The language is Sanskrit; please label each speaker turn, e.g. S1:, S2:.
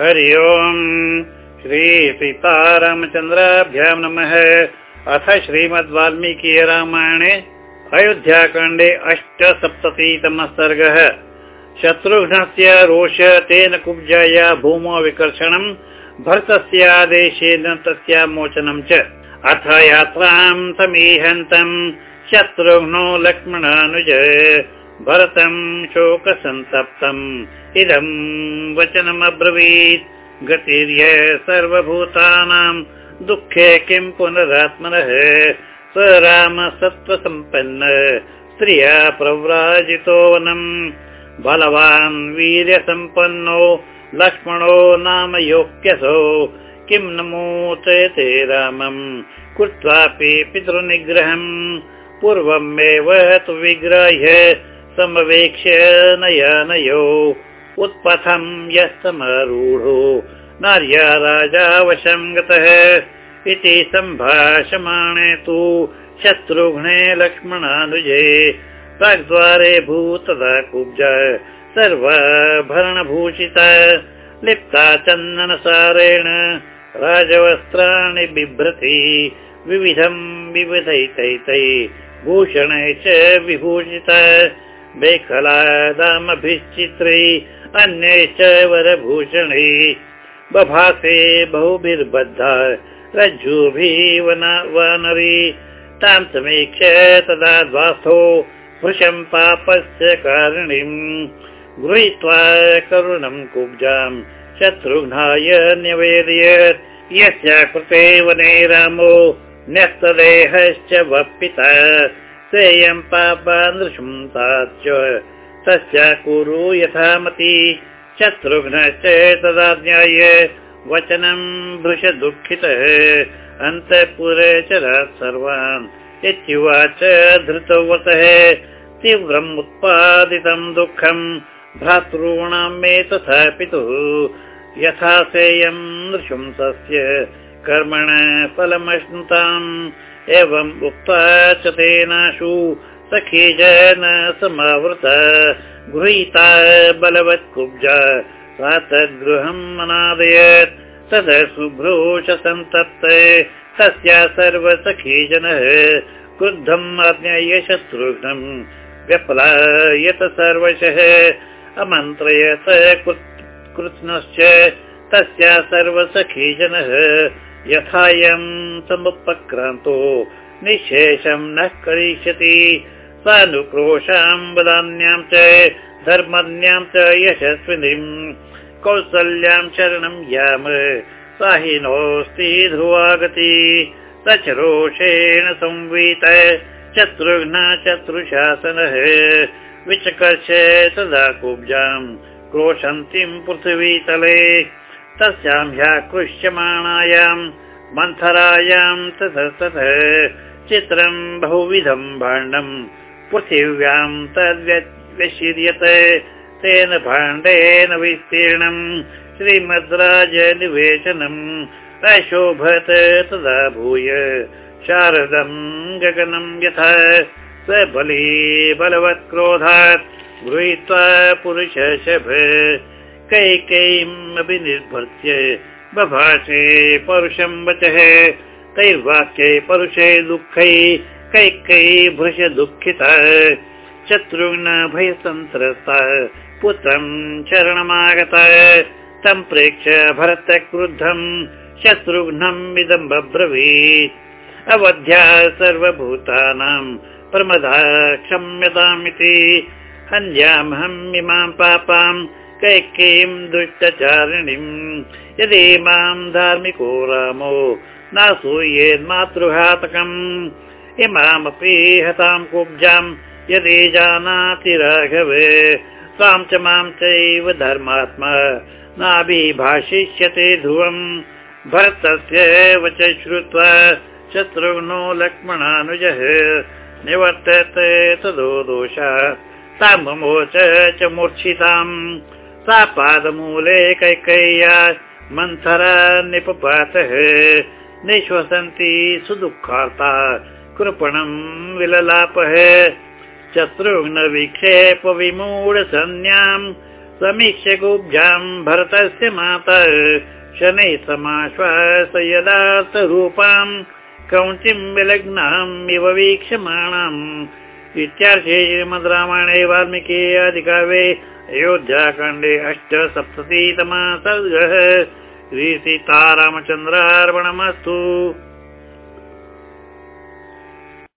S1: हरि ओम्। श्रीसीतारामचन्द्राभ्यां नमः। अथ श्रीमद् वाल्मीकि रामायणे अयोध्याकाण्डे अष्टसप्ततितमः सर्गः। शत्रुघ्नस्य रोष तेन कुब्जाया भूमौ विकर्षणम् भरतस्यादेशेन तस्य मोचनं च। अथ यात्रां समीहन्तम् शत्रुघ्नो लक्ष्मणानुज भरतं शोकसन्तप्तम्। इदं वचनमब्रवीत्। गतिर्य सर्वभूतानां दुःखे किं पुनरात्मनः? स राम सत्त्वसम्पन्न। स्त्रिया प्रव्राजितो वनम् बलवान् वीर्यसम्पन्नो लक्ष्मणो नाम योक्यसो किं नमोचयते रामम्? कृत्वापि पितृनिग्रहम्। पूर्वमेव तु विग्राह्य समवेक्ष्य नयनयो। उत्पथम् यः समारूढो नार्या राजा वशं गतः। इति सम्भाषमाणे तु शत्रुघ्ने लक्ष्मणानुजे। प्राग्द्वारे भूतदा कुब्ज। सर्वाभरणभूषिता। लिप्ता चन्दनसारेण। राजवस्त्राणि बिभ्रति। विविधम् विविधैतैतै। भूषणै च विभूषित मेखलादामभिश्चित्रै अन्यैश्च वरभूषणै। बभासे बहुभिर्बद्धा रज्जुभिः वानरी। तां समीक्ष तदा द्वास्थो भृशं पापस्य कारणीम् गृहीत्वा करुणं कुब्जां शत्रुघ्नाय न्यवेदयत्। यस्य कृते वने रामो न्यस्तदेहश्च वपिता सेयं पापादृशं तस्य कुरु यथामति। शत्रुघ्नश्च तदा ज्ञाय वचनं भृश दुःखितः। अन्तःपुरे चरात् सर्वान्। इत्युवाच धृतवतः तीव्रम् उत्पादितं दुःखम् तथा पितुः यथा सेयं नृशंसस्य कर्मण फलमश्नुताम् एवम् उक्त्वा च तेनाशु सखी जन समावृत। गृहीता बलवत् कुब्जा सा तद्गृहम् अनादयत् तद शुभ्रोष सन्तप्त। तस्या सर्वसखी जनः क्रुद्धम् आज्ञाय शत्रुघ्नम् व्यपलायत सर्वशः। अमन्त्रयत कृत्स्नश्च तस्या सर्वसखी जनः। यथायम् समुपक्रान्तो निःशेषं नः करिष्यति। सानुक्रोशां वदान्यां च धर्मन्यां च यशस्विनीम् कौसल्यां शरणं याम साहिनोऽस्ति ध्रुवागति। स च रोषेण संवीत शत्रुघ्न शत्रुशासनः। विचकर्ष तदा कुब्जां क्रोशन्तीं पृथिवीतले तस्यां ह्याकृष्यमाणायां मन्थरायां ततः ततः चित्रं बहुविधं भाण्डं पृथिव्यां तद्व्यशीर्यत तेन भाण्डेन विस्तीर्णं श्रीमद्राजनिवेशनम् अशोभत तदा भूय शारदं गगनं यथा स बली बलवत् क्रोधात् गृहीत्वा पुरुषशभ कैकैम् अभिनिर्भर्त्य बभाषे परुषं वचः तैर्वाक्ये परुषे दुःखै कैकै भृश दुःखिता शत्रुघ्न भयसन्त्रस्ता पुत्रं शरणमागता तं प्रेक्ष्य भरत क्रुद्धम् शत्रुघ्नम् इदम् बब्रवीत् अवध्या सर्वभूतानां प्रमदा क्षम्यतामिति हन्यामहम् इमां पापां कैकीं दुष्टचारिणीम् यदि मां धार्मिको रामो नासूयेन्मातृघातकम् इमामपि हतां कुब्जां यदि जानाति राघवे। तां च मां चैव धर्मात्मा नाभिभाषिष्यते ध्रुवम्। भरतस्य वच श्रुत्वा शत्रुघ्नो लक्ष्मणानुजः। निवर्तते तदो दोषा तामोच च मूर्च्छिताम् सा पादमूले कैकय्या मन्थरा निपपातः निश्वसन्ति सुदुःखार्ता कृपणम् विललापः। शत्रुघ्न विक्षेप विमूढ समीक्ष्य गोभ्याम् भरतस्य माता शनैः समाश्वास यदार्थरूपाम् कौञ्चिम् विलग्नाम् इव वीक्षमाणाम्। इत्यार्थे श्रीमद् रामायणे वाल्मीकि अधिकावे अयोध्याकाण्डे अष्टसप्ततितमा सर्गः। श्रीसीतारामचन्द्रार्पणमस्तु